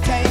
Take.